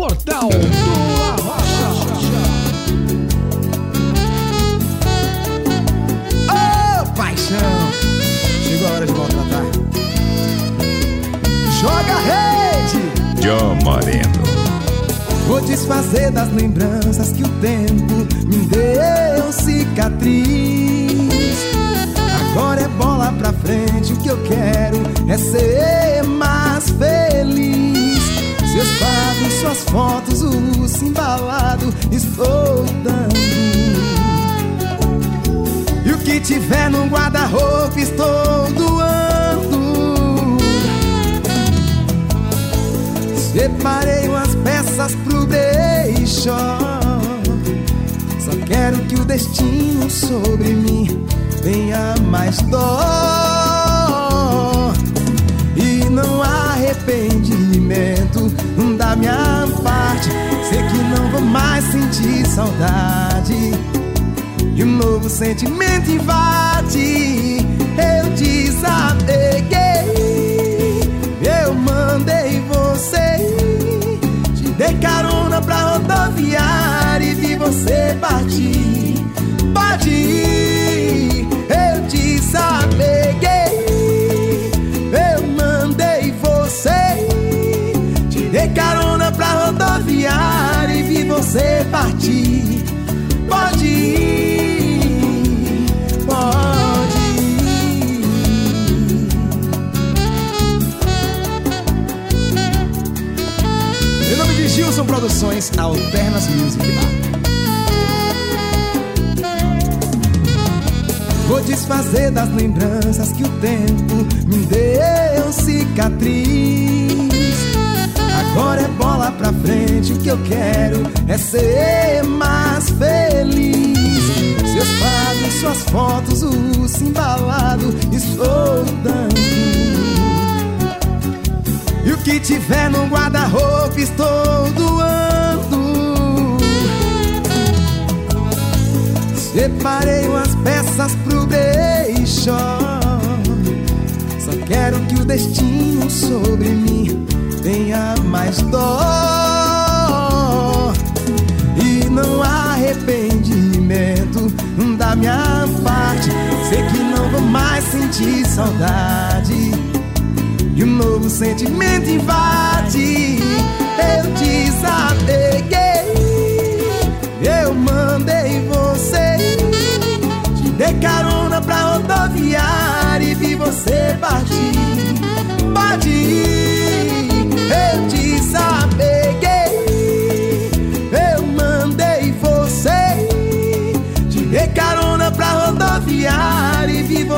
Portal do Arrocha. Ô, paixão! Chegou a hora de maltratar. Joga a rede! John Moreno. Vou desfazer das lembranças que o tempo me deu cicatriz. Agora é bola pra frente, o que eu quero é ser estou dando. E o que tiver no guarda-roupa, estou doando. Separei umas peças pro brechó Só quero que o destino sobre mim tenha mais dó E não há sentir saudade E um novo sentimento invade. Eu desapeguei Eu mandei você Te dei carona pra rodoviária E vi você partir Pode você partir Pode ir Pode ir Em nome de Gilson Produções, Alternas Music Bar. Vou desfazer das lembranças que o tempo me deu cicatriz. O que eu quero é ser mais feliz. Seus quadros, suas fotos, o embalado, estou dando. E o que tiver no guarda-roupa estou doando Separei umas peças pro brechó Só quero que o destino sobre mim tenha mais dó Sei que não vou mais sentir saudade e um novo sentimento invade. Eu desapeguei, eu mandei você. Te dei carona pra rodoviária e vi você partir.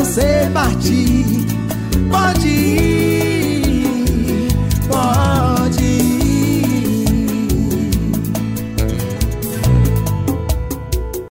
você partir, pode ir.